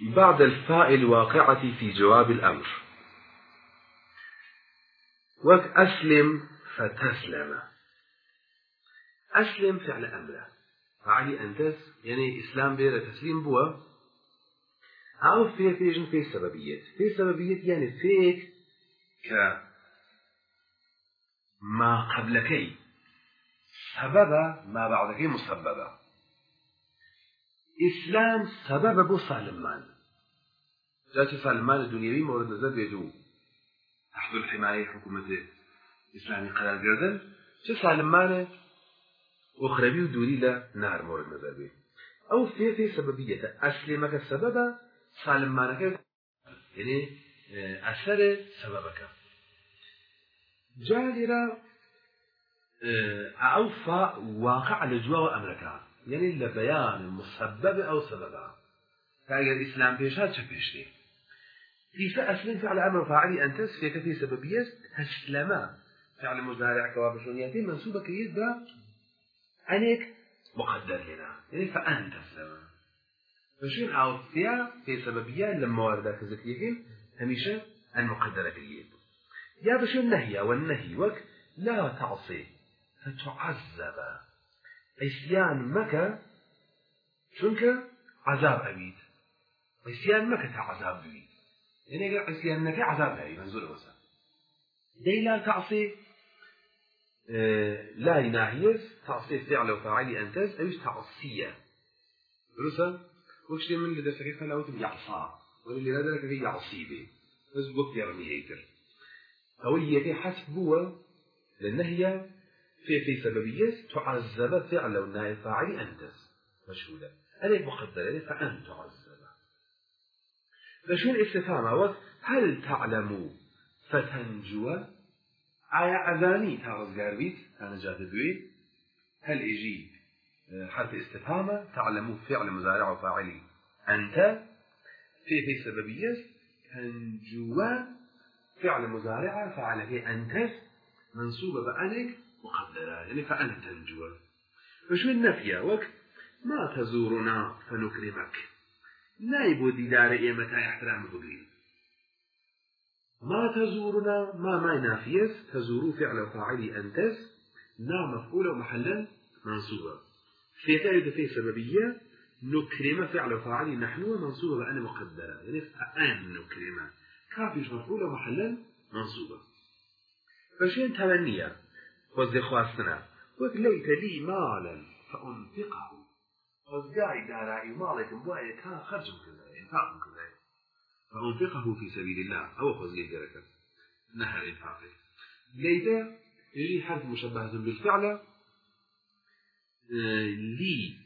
بعد الفاء الواقعة في جواب الأمر. وك أسلم فتسلم. أسلم فعل أمره فعلي أنتس يعني إسلام بير تسليم بوا. أو في فيجن في سببية. في سببية يعني فيك ك ما قبلك سبب ما بعدك مسببة. إسلام سبب بو سالمان. جاءت سالمان الدنيوي مورد نظر بيجو تحت الحماية حكومة إسلامي قرار جردن چه سالمانه أخروي ودوري لا نار مورد نظر بيه أو في في سببية أسلمك السبب سالمانك يعني أثر سببك جالرا أو فا واقع لجوا يعني لبيان مسبب أو سبب فأجر الإسلام بيشات شبيشتي في فأسلم فعل أمر فاعلي أن تسفيك في سببية تسلما فعل مزارع كوابشونياتي منسوبة كيد با أنك مقدر هنا يعني فأنت تسلما فشين فيها في سببية لما واردات ذكريهم هميشه المقدرة كيد يا بشو النهي والنهي وك لا تعصي فتعذب. عصيان مكة شنك؟ عذاب أبيد. عصيان مكة عذاب بيد يعني عصيان مكة عذاب أبيد منزول وسا دي لا تعصي آه لا ناهيز تعصي فعل وفاعل أنتز أيش تعصية. رسا وكشتي من اللي درسك فلا وتم يعصى واللي لا درك هي يعصي به بس وقت يرمي هيتر. أو اللي حسب هو للنهي في في سببية تعذب فعل والنائب فاعل أنتس مشهودة أليك مقدرة فأن تعذب فشو الاستفهام هل تعلم فتنجو؟ آية أذاني قاربيت أنا جات هل إجي حرف استفهام؟ تعلم فعل مزارع وفاعلي أنت. في في سببية تنجو. فعل مزارع فعله أنت. منصوبة بأنك مقدرة يعني فأنت تنجو فشو النفي وك؟ ما تزورنا فنكرمك. نايب ديدار إيمتا احترام بقرين ما تزورنا ما ما نافيس تزورو فعل فاعلي أنتس. نا مفعول محلا منصوبة. في تأيد في سببية. نكرم فعل فاعلي نحن منصوبة بأن مقدرة. يعني فأن نكرم. كافيش مفعول محلا منصوبة. فشين تمنية وك ليت لي مالا فأنفقه. وزقاعي دارائي مالكم بوايا كان خرج كذا إنفاق كذا فأنفقه في سبيل الله. أو خزي دركة نهر إنفاقه ليت يجي حرف مشبه بالفعل. لي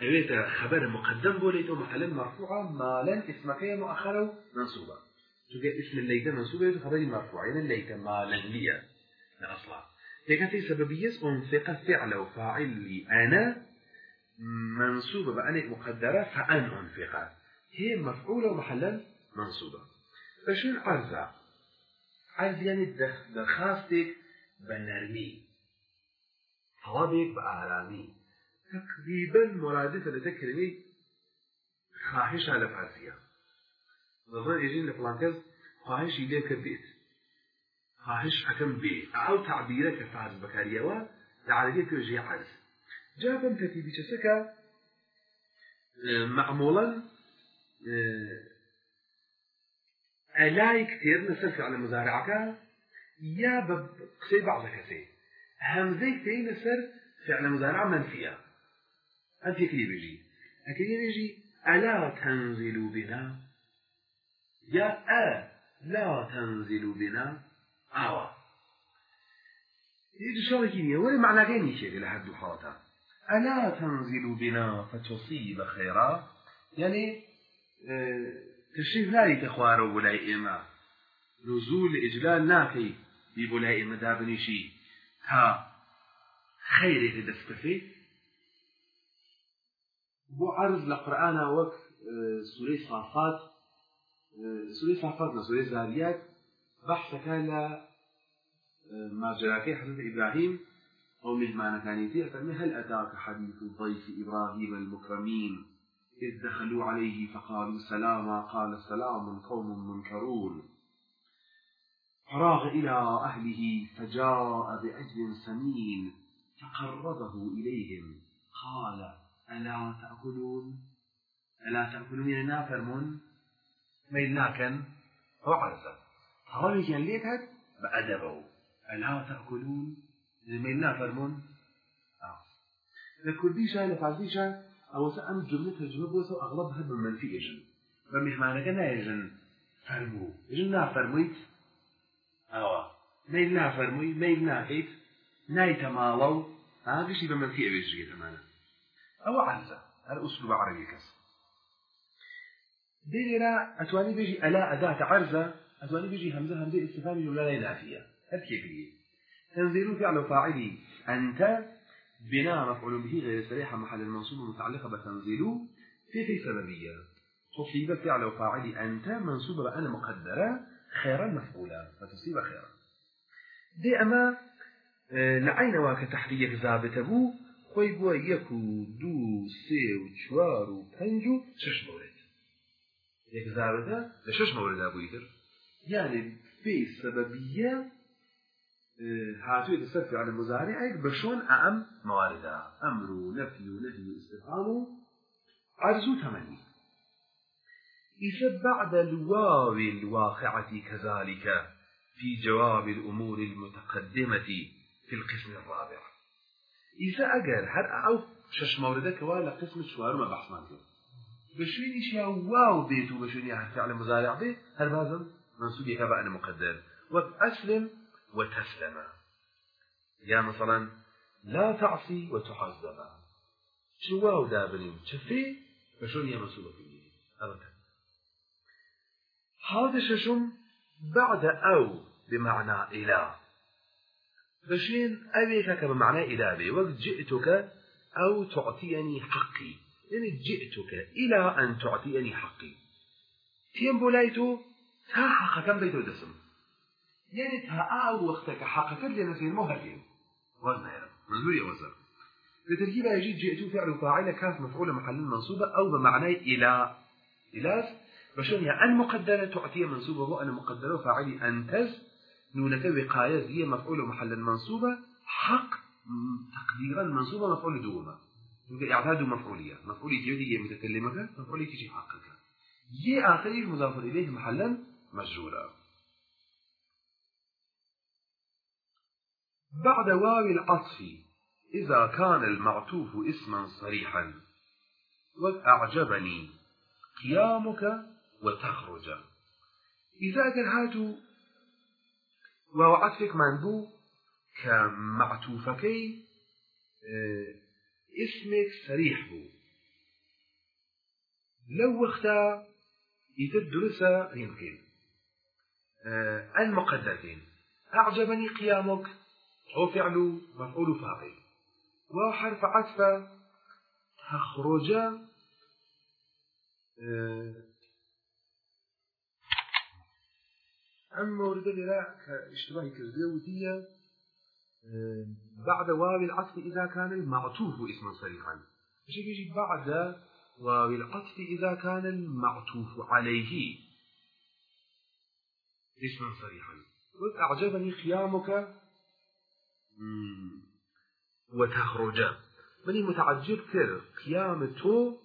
أبيت خبر مقدم بوليت محلا مرفوعة مالا اسمك مؤخرة منصوبة تلقى اسم الليت منصوبة خبر مرفوع يعني الليت مالا لي أصلا هيك في سببية أنفق فعل وفاعل لي أنا منصوبة بأنك مقدرة فأن أنفق هي مفعولة محلا منصوبة. فشو العرضة عرض يعني درخواستك بنرمي. طلبك بآرامي. تقريبا مرادفة لتكلمة خاحشة لفارسية نظر يجين لفلانكز خواهش إليك بيت خواهش حكم بي أو تعبيرك فارس بكاريوا لعربية كوجي عرض جابم تتي بيشسكا معمولا ألاي كتير نسل فعل مزارعك يا بقصي بعض كسي همزي في نسر فعل مزارع منفية أنت كلي بيجي أكيد بيجي ألا تنزل بنا يا أ لا تنزل بنا. أوا يجي شو كينيا ولا معنى غير شيء لحد حاطة ألا تنزل بنا فتصيب خيرا؟ يعني آه تشريف لا يتخوار ولاي إما. نزول إجلال نافي بولاي إما دابني شي ها خير دستفي بو عرض لقرآن وك سورة صافات سورة صافات سورة زاريات. بحث كان ما جراكي حضرت إبراهيم أو مهمان كان يتيح هل أتاك حديث ضيف إبراهيم المكرمين؟ إذ دخلوا عليه فقالوا سلاما. قال سلام قوم منكرون. فراغ إلى أهله فجاء بعجل سمين فقربه إليهم. قال ألا تأكلون؟ ألا تأكلون نافرمون؟ ميل ناكن هو عرسه هذا كان ليك هاد بأدبه ألا تأكلون ميل نافرمون آه. لكرديشة لفعزيشة أو سأم جملة الجملة بوسو أغلبها بالمنفي إجن بمهمانك نايجن فرمو. إجن نافرمويت أوا ميل نافرموي ميل ناكيت نايت مالو هذا شيء بمنفي أبيجي أمانة أو عزة. هذا أسلوب عربي كس. ديرا أتواني بيجي ألا أداة عرزة؟ أتواني بيجي همزة همزة استفهام جملة نافية هل كيف تنزيل فعل فاعلي أنت بناء مفعول به غير صريحة محل المنصوب متعلقة بتنزيل في في سببية تصيب فعل فاعل أنت منصوبة بأن مقدرة خيرا مفعولا. فتصيب خيرا دي أما لعين واك تحريك ثابت بو خوي بو يكو دو سي و چوار و پنج و شش مورد. يك ثابتة لشش مورد أبو يتر يعني في سببية هاتوی تصرف على المزارع بشون أم مواردا أمر ونفي ونهي واستفهام عرض تمني. إذا بعد الواو الواقعة كذلك في جواب الأمور المتقدمة في القسم الرابع. إذا أجر هر أو شش موردك ولا قسم شوار ما بحث مانك بشويني شيا واو بيتو بشويني فعل مزارع به هل لازم منصوب يكبأ أنا مقدر. وأسلم وتسلم يا مثلا لا تعصي وتحذب شو واو دابني شفي بشون يا مسؤول فيه أبدا هذا ششم بعد أو بمعنى إلى. بشين أبيك بمعنى إلى بي وقت جئتك أو تعطيني حقي يعني جئتك إلى أن تعطيني حقي تيم بولايتو تا حقا كم بيتو دسم. يعني تاء وقتك حقك لنفسين مهلين وزن هذا منزول يا وزن. لتركيب يجي جئت فعل فاعل كانت مفعولة محل منصوبة أو بمعنى إلى. إلاس بشون أن مقدرة تعطي منصوبة أن مقدرة فاعل أنتز نونك وقاية هي مفعول محل منصوبة. حق تقديرا منصوبة مفعول دوما. إعداد مفعولية. مفعولية هي متكلمك مفعولية تجي حقك؟ يي آخره مضاف إليه محلا. مجرورا بعد واو العطف إذا كان المعطوف اسما صريحا وأعجبني قيامك وتخرج. إذا كان هاتو واو عطفك منبو كمعطوفكي آه اسمك صريح بو. لو وقتا يتدرس يمكن آه المقدرتين أعجبني قيامك. هو فعل مفعول فاعل. وحرف عطف تخرج. أما ورد لا كاشتباه كذبية بعد واو العطف إذا كان المعطوف اسما صريحا. بعد واو العطف إذا كان المعطوف عليه؟ اسما صريحا. أعجبني قيامك وتخرج. مني متعجب كر قيامته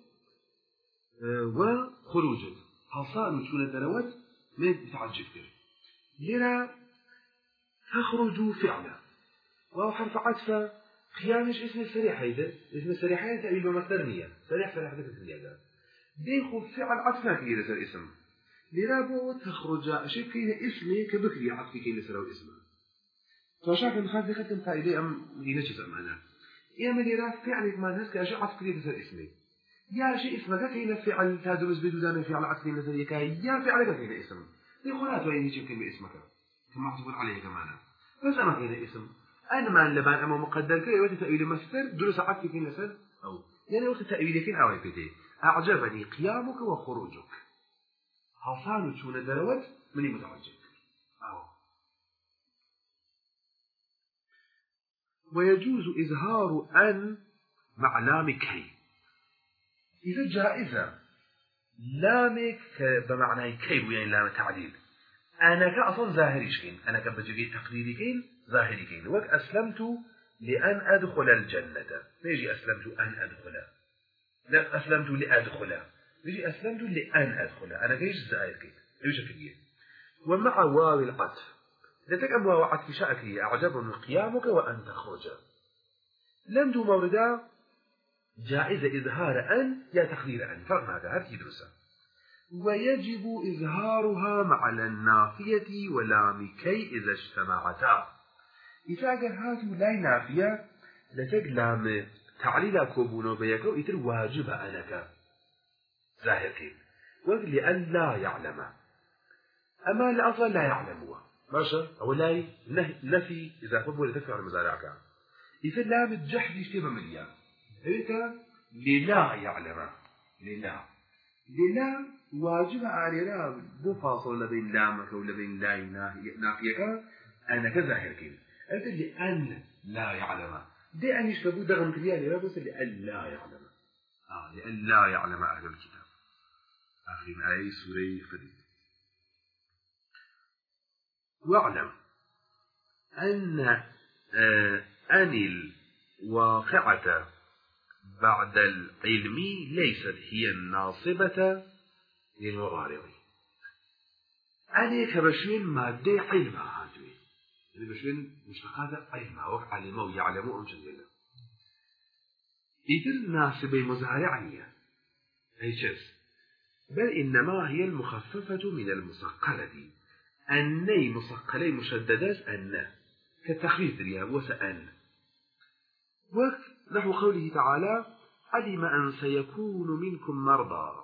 وخروجك حصان شون دروت من متعجب كر لنا تخرج فعلا. وهو حرف عطف. قيامش اسم السريح هيدا. اسم السريح هيدا تأويل بمصدرنية سريح سريح ذكر الزيادة ديخو فعل عطفنا كي لسر اسم لنا بو تخرج أشيء كيه اسمي كبكري عطف كي لسر اسمه. فشاك مخاف ختم فائدة أم ينشف معنا. يا مديرة فعل ما ناس كأشياء عطف كي لسر اسمي. يا شيء اسمك كي فعل تدرس بدون فعل عطف كي لسر يكا يا فعل كي اسم ديخو لا توين يجيب كلمة اسمك؟ كما معطوف عليه كمان بس أنا كي اسم أنا ما لبان أما مقدر كي وقت تأويل مصدر درس عطف كي لسر أو. يعني وقت تأويل كي أو يبدي أعجبني قيامك وخروجك. حصان شون دروت مني متعجب أو ويجوز إظهار أن مع لام كي إذا جائزة. لامك بمعنى كيف يعني لام تعليل أنا كأصلا ظاهري شكين أنا كبجي تقريري كين ظاهري كين. وقت أسلمت لأن أدخل الجنة. يجي أسلمت أن أدخل. لا أسلمت لأدخل. يجي أسلمت لأن أدخل أنا كيش زائر كين إيش فيه ومع واو العطف لتك أم واو عطف شأكي أعجبني قيامك وأن تخرج. لم دو موردا جائزة إظهار أن يا تقدير أن. فرق هذا هذه درسة ويجب إظهارها مع النافية ولام كي إذا اجتمعتا. إذا قال هاتو لا نافية لتك لام تعليل كوبونو بيكو إتر واجب أنك. ظاهر كي وقل لأن لا يعلم. أما الأصل لا يعلم. ماشا أو لا نفي إذا قبل تفعل مزارعك. إذا لام الجحد يشتبه مليان هيك؟ للا يعلم. للا. للا واجب علينا بو فاصل لبين لامك ولبين لا نافيك أنا كظاهر كين أنت لأن لا يعلم. دي أن يشتبه دغم كليا للا بس لأن لا يعلم. آه لأن لا يعلم أهل الكتاب. آخر آية سورة خديد واعلم أن آه أن الواقعة بعد العلم ليست هي الناصبة للمضارع. أنا كبشوين مادة علمها هاتوي. يعني بشوين مشتقات علمها وقع علمه ويعلمه أم جنجلة إذن ناسبة مزارعية. أي شيء بل إنما هي المخففة من المسقلة أني مسقلي مشددات أن. كالتخفيف الياب وسأن نحو قوله تعالى علم أن سيكون منكم مرضى.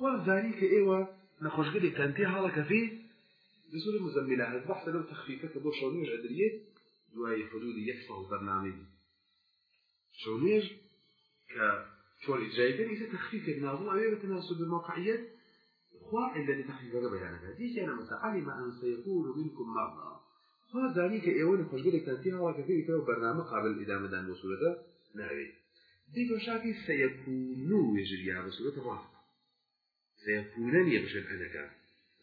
وذلك إيوة نخش قد تنتهى لك فيه بسورة مزملة البحث لو تخفيفك بو شونيج عدرية. دواي حدود يكسه برنامج شونيج كشون إجراء إذا تخفيف النظام أو يتناسب بالموقعية خوا إلا لتخفيف بيانك دي أنا مثلا علم أن سيكون منكم مرضى. وذلك إيوة نخش قد تنتهى لك فيه برنامج قابل الإدامة دان وصولته ناوي ديك شاكي سيكونوا يجري على صورة الرافض سيكونن يبشر أنك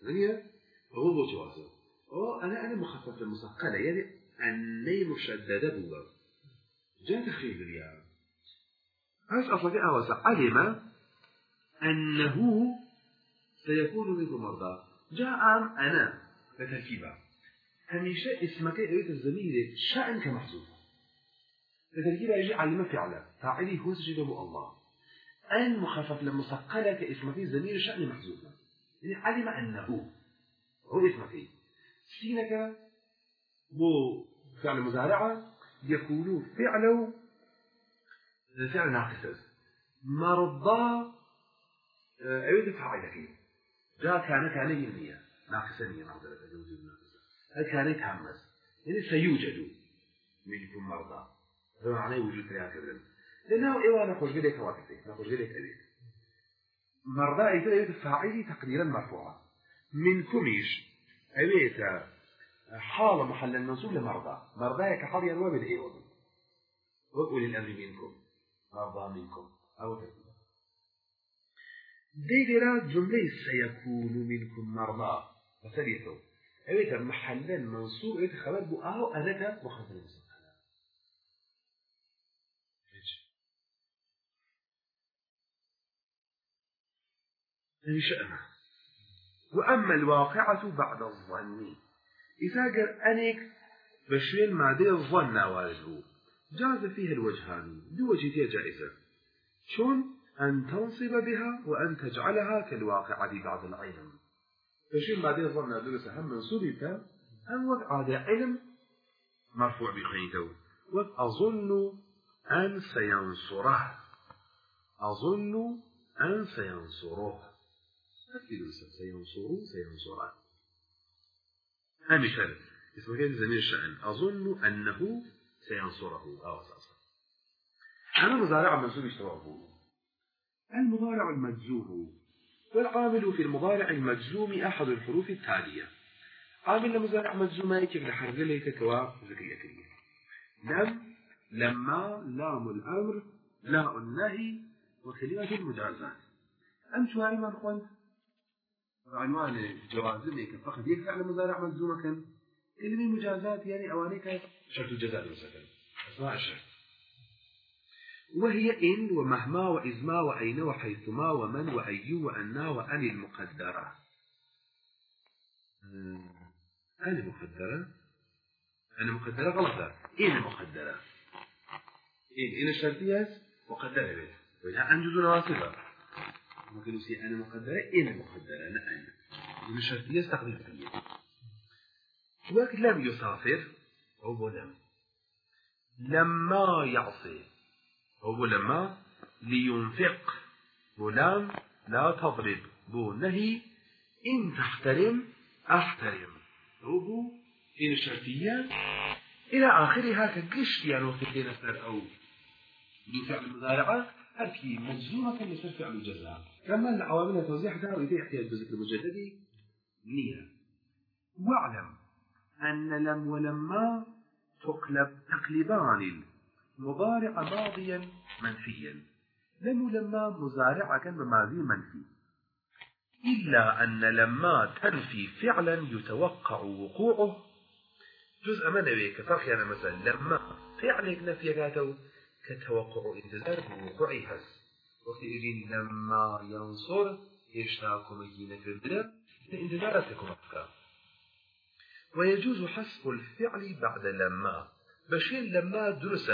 ثانية هو بوتواصل أو أنا أنا مخفف المثقلة يعني أني مشددة بوا جاء تخفيف الياء هاش أصلا أوسع علم أنه سيكون منكم مرضى. جاء أنا بتركيبة. هميشه اسمك إيه الزميل شأن كمحذوف فتركيبها يجي علم فعلا. فاعلي هو سجد الله. أن مخفف لمثقلة كاسم زمير شأن محذوفة يعني علم أنه هو اسم فيه سينك بو فعل مزارعة يكون فعل فعل ناقص مرضى أيضا فاعل فيه جاء كان كان يمية ناقصة نية معذرة جوزي ناقصة هل كان يتهمس يعني سيوجد. منكم مرضى. بمعنى وجود ثلاثة كذا لأنه إيوه نخرج قليك واقفي نخرج قليك أبيك مرضى إذا يد فاعلي تقديرا مرفوعا من كميش. أبيت حال محل المنصوب لمرضى. مرضى كحال ينوى بالإيوه وقول الأمر منكم. مرضى منكم أو تقدير ديدرا جملة سيكون منكم مرضى. وسريته أبيت محلا منصوب أبيت خبر بؤاه أنك مخزن المنصوب شأنه وأما الواقعة بعد الظن. إذا قال أنك بشوين مادة الظن والده جاز فيها الوجهان دو وجهتها جائزة. شون أن تنصب بها وأن تجعلها كالواقعة بعد العلم. بشوين مادة الظن درس هم منصوبك أم وقع علم مرفوع بخيته وأظن أن سينصره. أظن أن سينصره. أكيد سينصرون سينصران مثال. اسم كان زمير الشأن. أظن أنه سينصره. أو أساسا أنا مضارع منصوب اشتراكه. المضارع المجزوم. والعامل في المضارع المجزوم أحد الحروف التالية. عامل المضارع مجزوم يكف لحرف ليك كوا ذكرية لم لما لام الأمر لا النهي وكلمة المجازات. أم شواري ما بخوان عنوان جوازمك فقط يكفي على مضارع ملزومة كان كلمة مجازات يعني أوانيك؟ شرط الجزاء مثلا أسماء الشرط. وهي إن ومهما وإزما وأين وحيثما ومن وأي وأنا وأن المقدرة. أنا مقدرة أنا مقدرة غلطة إن مقدرة إن إن الشرطية مقدرة بيت. وإذا أنجز نواصبة ممكن يصير أنا مقدرة إن مقدرة أنا أنا إن الشرطية استخدم فيه وقت لم يسافر هو لم لما يعصي هو لما لينفق بولام لا تضرب بو نهي إن تحترم أحترم. هو إن الشرطية إلى آخرها كقش يعني وقت نسر أو بفعل المضارعة هركي مجزومة لسر فعل الجزاء. كما العوامل توزيع دار إذا احتياج بذكر المجدد نية. واعلم أن لم ولما تقلب تقلبان المضارع ماضيا منفيا. لم ولما مزارعة كان بماضي منفي. إلا أن لما تنفي فعلا يتوقع وقوعه. جزء منوي كفرق يعني مثلا لما فعلك نفي كاتو كتوقع انتظار بوقوعي هس وقت يجين لما ينصر يشتاكم يجينا كردنا انتظاراتكم أفكار. ويجوز حسب الفعل بعد لما. بشير لما درسة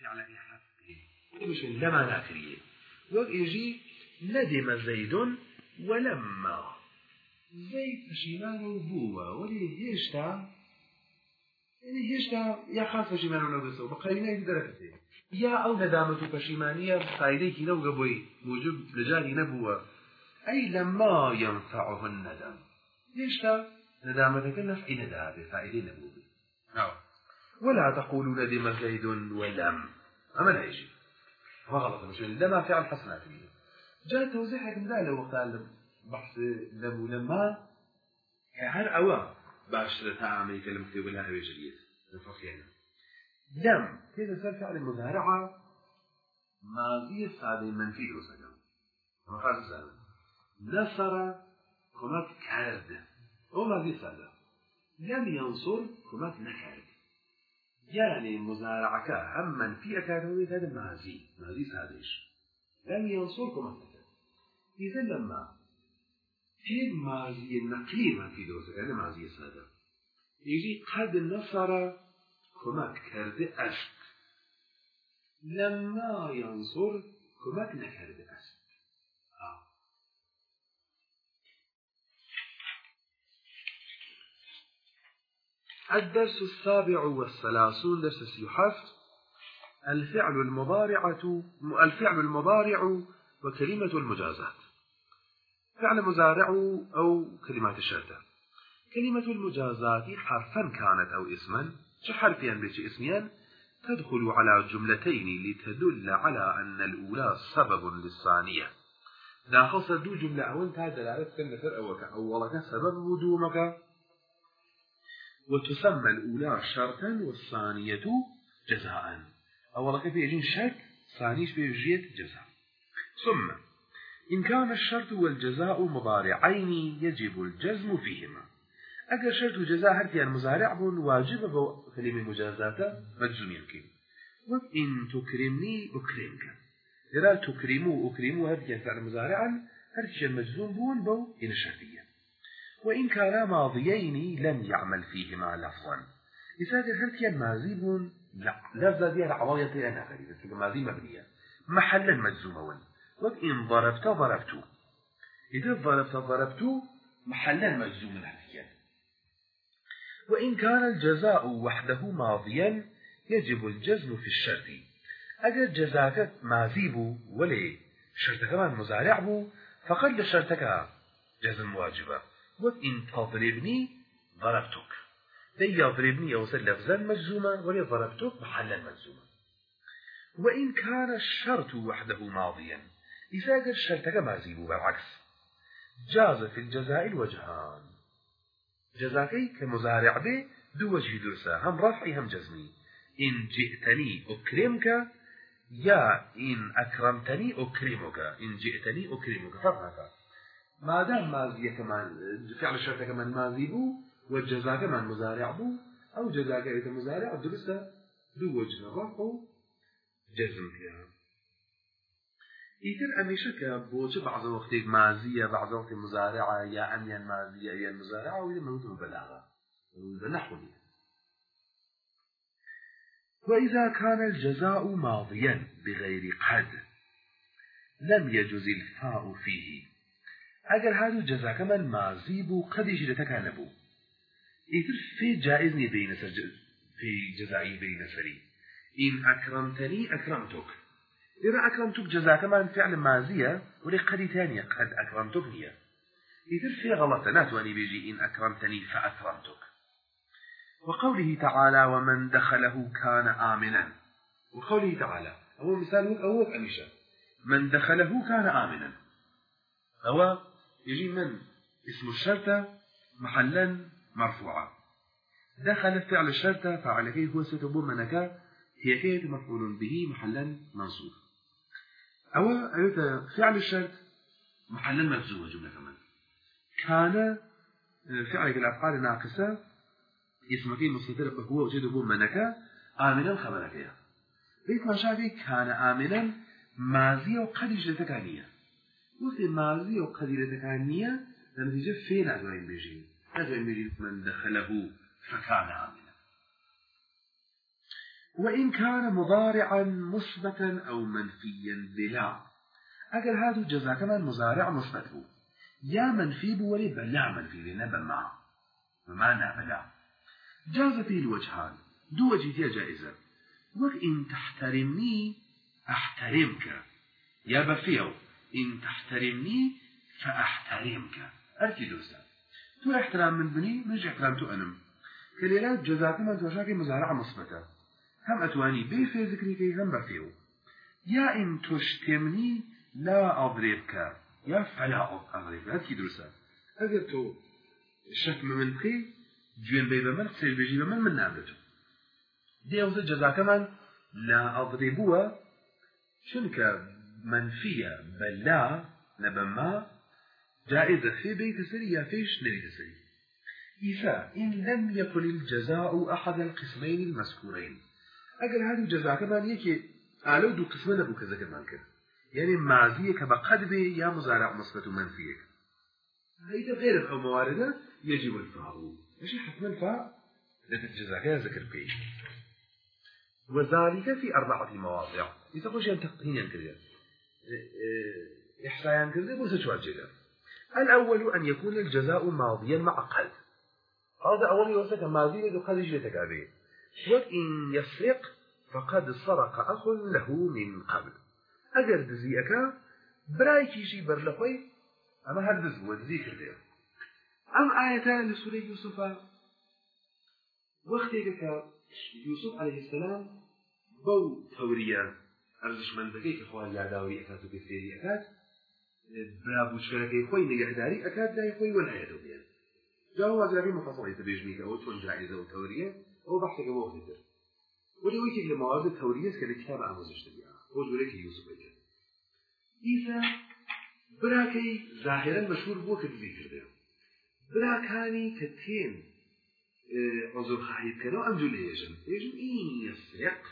فعل حسبه مش لما ناكريه وقت يجي ندم زيد ولما. زيد پشیمان بووە وەلی هێشتا يعني هێشتا یا خاص پشیمان نەبسەوە بە قەرینەی دەرەکەێ یا ئەو نەدامەت و پەشیمانیە فایدێکی نەوگە بۆی موجب لەجاری نەبووە ئەی لەما ينفعه الندم. هێشتا ندامەتەکە نەفعی نەدا بێ فایدەی نەبوو ولا تقولوا ندم زيد ولم. أما لا يجي غلط مش لما فعل حسنات جاء توزيعك من ذلك وقت بحث لم ولما هر أوا. باش لتعامل كلمة كتب لها أبيجرية نفخينا لم. كيف صار فعل المضارعة ماضي سادة منفي وسجن ما سادة نصر كمات كارد ماضي سادة لم ينصر كمات نكارد يعني مزارعك هم منفي أكاد هذا ماضي ماضي سادش لم ينصر كمات نكارد إذا لما في ماضي نقلي في دوزة يعني ماضي سادة يجي قد نصر كمك كرد أشت لما ينصر كمك نكرد أشت آه. الدرس السابع والثلاثون درس سيحفظ الفعل المضارعة الفعل المضارع وكلمة المجازات. فعل مزارع أو كلمات الشرطة كلمة المجازات حرفا كانت أو اسما حرفيا بيش اسميا تدخل على جملتين لتدل على أن الأولى سبب للثانية. داخل دو جملة أول تا دلالة كنفر أوك أولك سبب وجومك وتسمى الأولى شرطا والثانية جزاء. أولك في يجين شرط ثانيش في يجيت جزاء. ثم إن كان الشرط والجزاء مضارعين يجب الجزم فيهما. أگر شرط وجزاء هرتيان مضارع بون واجب كلمة مجازات مجزوم يمكن وإن تكرمني أكرمك. إذا تكرموا أكرموا هرتيان فعل مضارعا هرتيان مجزوم بون بو إن الشرطية وإن كانا ماضيين لم يعمل فيهما لفظا. إذا هرتيان ماضي بون لا لفظ دي العواية أنا غريبة ماضي مبنية. محلا مجزوما وإن ضربت ضربت. إذا ضربت ضربت محلا مجزوم هذه وإن كان الجزاء وحده ماضيا يجب الجزم في الشرط. أجل جزاك ماضي بو ولي شرط كمان مضارع بو فقد لشرطك جزم واجبة. وإن تضربني ضربتك لن يضربني أو لفظا مجزوما ولي ضربتك محلا مجزوما وإن كان الشرط وحده ماضيا إذا قد ماضي بو بالعكس جاز في الجزاء الوجهان. جزاكي كمضارع به دو وجه درسا هم رفعي هم جزمي. إن جئتني أكرمك يا إن أكرمتني أكرمك. إن جئتني أكرمك فرقك ما دام ماضي كمان فعل كمان ماضي بو والجزاء كمان مزارع بو أو جزاء كمان مزارع درسة دو وجه رفع جزم فيها إذن أميشة بوجه بعض وقت مازية بعض وقت مزارعة يا أميا مازية يا مزارعة وإذا موجود بلاغة بنحو وإذا كان الجزاء ماضيا بغير قد لم يجز الفاء فيه أجل هذا الجزاء كمان ماضي بو قد يجرتك نبو إذن في جائزني بين في جزائي بين سري إن أكرمتني أكرمتك إذا أكرمتك جزاك ما فعل مازية ولي قد ثانية قد أكرمتك هي إذا في غلط ناتواني بيجي إن أكرمتني فأكرمتك وقوله تعالى ومن دخله كان آمنا. وقوله تعالى هو مثال أول أمشة من دخله كان آمنا. هو يجي من اسم الشرطة محلا مرفوعا دخل فعل الشرطة فعل هو ستبو منك هي كيت مفعول به محلا منصوب. أو أيوة فعل الشرط محلا مجزوم جملة كمان. كان فعل الأفعال الناقصة اسم فيه مستتر هو وجد بو منك آمنا خبرك يا. بيت ما شافي كان آمنا ماضي وقد جلتكانية وقت ماضي وقد جلتكانية نتيجة فين أدوين بيجي أدوين بيجي من دخله فكان آمنا وإن كان مضارعا مثبتا أو منفيا بلا. أجل هذا الجزاء كمان مضارع مثبت بو يا منفي بو ولي بلا منفي لنبا مع بمعنى بلا جاز فيه الوجهان دو وجه جائزة وإن تحترمني أحترمك يا بفيو إن تحترمني فأحترمك. أركي دوسا تو احترام من بني مش احترام تو أنم. كليلات جزاء كمان توشاكي مزارع مثبتة هم أتواني بي في ذكري هم بفيو. يا إن تشتمني لا أضربك. يا فلا أضربك. هاتي درسا أجر تو الشتم من بخي جوين بي بمن قصير بيجي بمن من نعملته دي أوزا جزا كمان لا أضربوها شنك منفية بل لا نبما جائزة في بيت سري يا فيش نريد سري إذا إن لم يكن الجزاء أحد القسمين المذكورين. ئەگەر هەردوو جەزاکەمان یەکێ ئالە و دوو قسمە نەبوو کە زەکەمان کرد یعنی مازیە کە بە قەد بێ یا مزارع و منفیەک هيدا غير الموارد يجب الفاء. ماشي حتما الفاء؟ لكن جزاكها ذكر فيه. وذلك في أربعة مواضع. يتقوش أن تقنيا كذا إحصايا كذا بوسة شوال جدا الأول أن يكون الجزاء ماضيا مع قد هذا أول يوسك ماضي لقد جلتك عليه. وإن يسرق فقد سرق أخ له من قبل. أجر دزيك برأي كيشي برلخوي أما هل دز ودزي كردير أم آيتان لسورة يوسف؟ وقتك يوسف عليه السلام بو توريا أرزش من ذكيك إخوان يعداوي أكاد بفيري أكاد برابو شكرك خوي نجحداري أكاد لا يخوي ولا يدو بيان جاءوا هذا مفصل يتبيجنيك أو تون جائزة وتوريا هو بحث جواب ذكر ولي ويكي لمواد التورية كان كتاب آموزش تبيعها هو جولك يوسف بيكا إذا براكي ظاهرا مشهور بو كدزي كرده براكاني كتين عذر خايب كانوا أم جول يجن يجن إن يسرق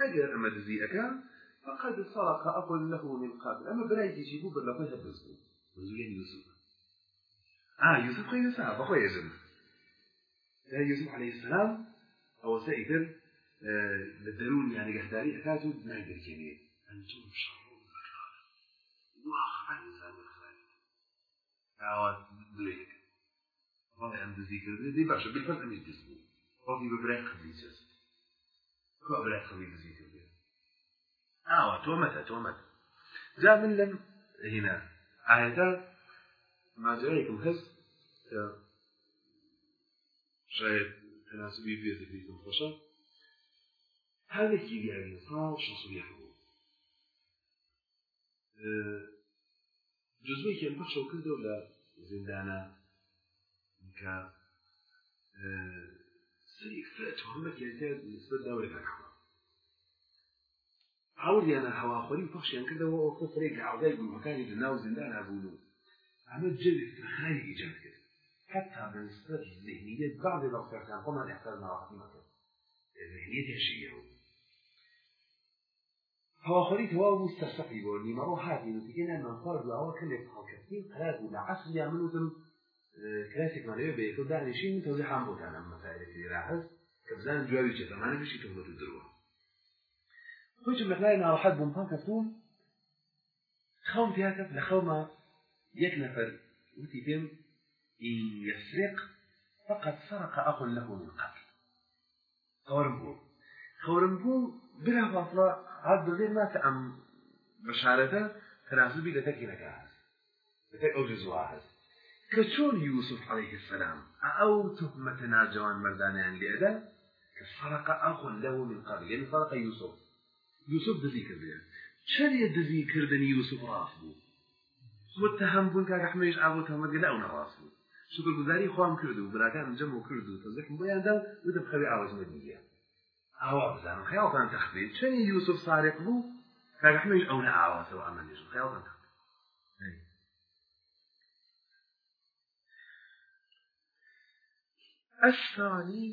أجر أما دزي أكا فقد سرق أقل له من قبل. أما براي يجيبوا بالله يهبزبوا وزولين يوسف. آه يوسف خير ساعة بخوي يجن يوسف عليه السلام أو سائدر للدرون يعني قهداري أكاتو يقدر كيني. أنتم شر مكان وأخفى من الخالد. أو دريك والله عند ذكر دي باشا بالفرق مش جسمه رضي ببراك خلي جسد كو أبراك ذكر دي آه تومت تومت. جاء من لم هنا. آيات ما جاءكم خز شايف تناسبی بێ دەبیتم خۆشە هەرێکی دیاری ساڵ شەسوی هەبوو جزوەیەکیان بەخشەو کردەوە لە زیندانە کە سری تهمەت یانتە نسبەت داوای ڕحمە هەوریانە هەواخۆری و پەخشیان کردەوە ئەو کفرێک لە عودای گروهەکانی لە ناو زیندان هەبوون و ئەمە جەوێک خەری ایجاد کرد حتى بنسبة الذهنية بعض الأفكار كان قمنا نحتاج نعرف مثلا الذهنية الشيئية هواخۆری تەواو بوو سەرسەقی بۆ نیمەڕۆ هاتی نوتیگەنا منفەر بلاوە کەلێک هەڵکەستی قرار بوو لە عەسڵیا من وتم کلاسێکمانەوە بەیەکە دانیشین تەوزی هەم بۆتانە مەسائلێکی لێرا هەست کە بزانن جوابی چێتەمانە بشی تۆمەت و دروە خۆی ناڕەحەت بووم پان کەفتوم خەوم پیاکەت لە خەومە یەک نەفەر وتی پێم إن يسرق فقد سرق أخ له من قبل. خورم بوو خورم بوو بلا فاصلة هاد بغير ما تأم بشارته تناسبي لتكي نكاهز لتك أو جزوها هز كشون يوسف عليه السلام أو تهمتنا جوان مردانيان لأدا كسرق أخ له من قبل. يعني سرق يوسف. يوسف دزي كردين شل دزي كردن يوسف راسبو متهم بون كاك حميش أبو تهمت لا أو نراسبو شكر گزاری خوام کرد و براکان جمع کرد و تزکم بۆیان دا و دەبخەوی ئاوازمە دیە ئاوا بزانم خەیاڵتان تەخبێت چەنی یوسف سارق بوو؟ کاگەحمەش ئەو نە ئاوازەوە ئەمەنیش خەیاڵتان تەخبێت الثاني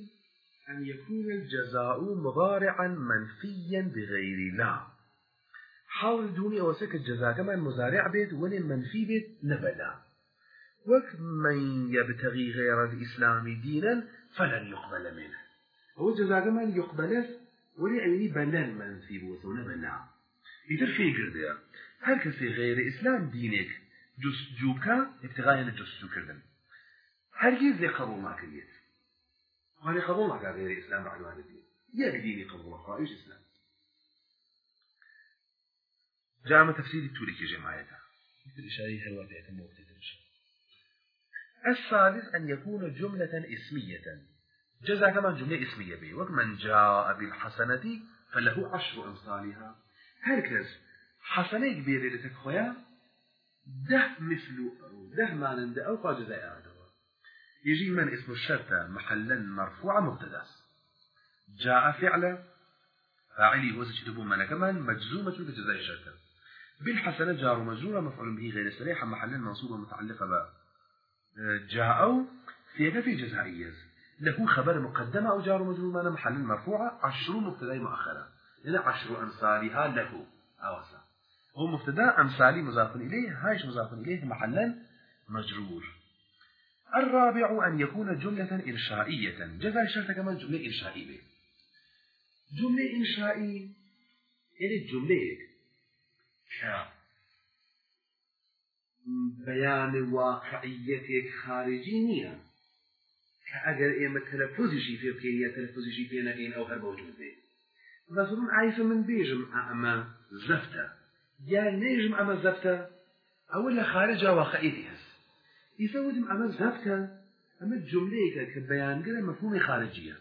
أن يكون الجزاء مضارعا منفيا بغير لا حاول دوني أوسك الجزاء كمان مزارع بيت ولي منفي بيت نبلا. وك من يبتغي غير الإسلام دينا فلن يقبل منه. هو جزاء من يقبل ولي عيني بلن منفي بوثون بلا إذا في قردية هل كسي غير إسلام دينك جستجوكا ابتغاء الجستجو كردن هرگز قبول ما كريت وهذا قبول ما غير الإسلام بعد هذا الدين. يا ديني قبول قائش إسلام. جاء من تفسير التوريكي جماعته مثل إشاري هلوات يتم وقت الثالث أن يكون جملة إسمية. جزاء كمان جملة إسمية به ومن جاء بالحسنة فله عشر أمثالها. هركز. حسنة كبيرة لتكخويا ده مثل ده معنى ده أو جزاء هذا يجي من اسم الشرطة محلا مرفوعة مبتدأ. جاء فعلا. فاعلي هو تكتبون من كمان مجزومة بجزاء الشرطة. بالحسنة جار مجرورة مفعول به غير صريحة محلا منصوبة متعلقة ب جاءوا في في جزائية. له خبر مقدمة أو جار مجرور معنى محل مرفوعة. عشر مبتدأ مؤخرة يعني عشر أمثالها له. أوسا هو مبتدأ أمثالي مضاف إليه. هايش مضاف إليه محلا مجرور. الرابع أن يكون جملة إنشائية جزاء الشرط كمان جملة إنشائية جملة إنشائية يعني الجملة ك. بيان واقعيتك خارجي نية. كأجر إيما تلفزشي في بكينية تلفزشي في نقين أو هرب وجود بي عايز من بيجم أما زفتة يا نيجم أما زفتة أولا خارج واقعيتي هس يسودم أما زفتة أما الجملة كبيان قال مفهوم خارجية.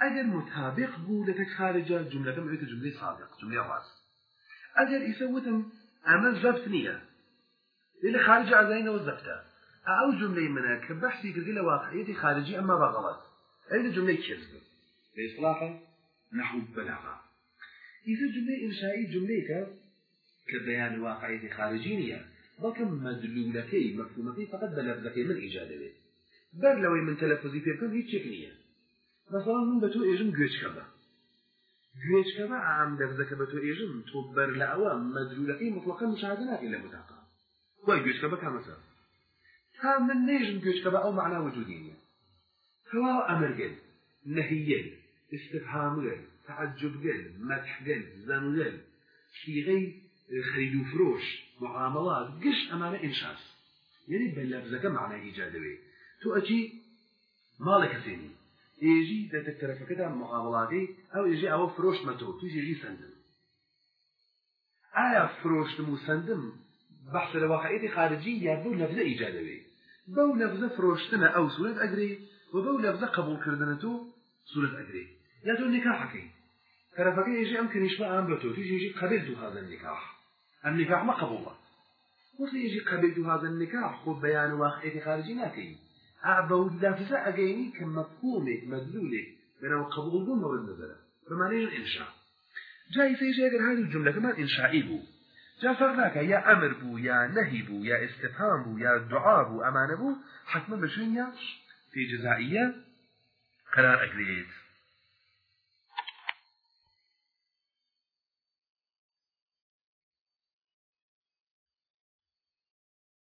أجر متابق بو لك خارجة جملة كم جملة صادق جملة راس أجر يسودم أما زفت نية. اللي خارج عزينا والزفتة أو جملة منها كبحثي كذي لواقعيتي خارجي أما بغلط. أي جملة كذب بإصلاحا نحو بلاغة. إذا جملة إنشائي جملة كبيان واقعيتي خارجينية بكم مدلولتي مفهومتي فقط بلفظتي من إيجاده بر لوي من تلفظي في كم هيك شكلية مثلا من بتو إيجم جوش كبا. جوش كبا عام لفظك بتو إيجم تبر لأوا مدلولتي مطلقا مشاهدنا إلا متاقا. وای گوێچکە بەکە مەسە تا من نێژم گوێچکە بە ئەو معنا وجودینە تەواو ئەمرگەل نهیل استفهامگەل تعجبگەل مەدحگەل زەنگەل صيغەی خرید و فرۆش معاملات گشت ئەمانە ئینشاس یعنی بە لەبزەکە معنای ئیجا دەوێت تۆ ئەچی ماڵێک کەسێنی. ئێژی دەتەکتەرەفەکەدا معامڵاتی ئەو ئێژی ئەوە فرۆشمەتەوە تو ژێژی سندم. ئایا فرۆشتم و سندم بەحسە لە واقعیتی خارجی یا بەو لەفزە ئیجا دەوێت بەو لەفزە فرۆشتنە ئەو سوورەت ئەگرێ و بەو لەفزە قبولکردنە تۆ سوورەت ئەگرێ. یا تۆ نکاحەکەی. طرفەکە ئێژی ئەم کنیشمە ئام بە تۆ تو ژێژی قەبێت دوو هاذا النکاح النكاح ما قبوله وقت يجي قبلت هذا النكاح؟ خذ بيان واقعيتي خارجي ناكي أعبو لفظة أجيني كمفهومك مدلولك بنا قبول دون مورد نزله بمعنى الإنشاء. جایزەی ژێگەر هەر جملەکەمان ئینشائی بوو جا فەرق ناکە یا ئەمر بوو یا نەهی بوو یا ئستفهام بوو یا دوعا بوو ئەمانە بوو حتمما بە شوێنە في جزائية قرار أجريت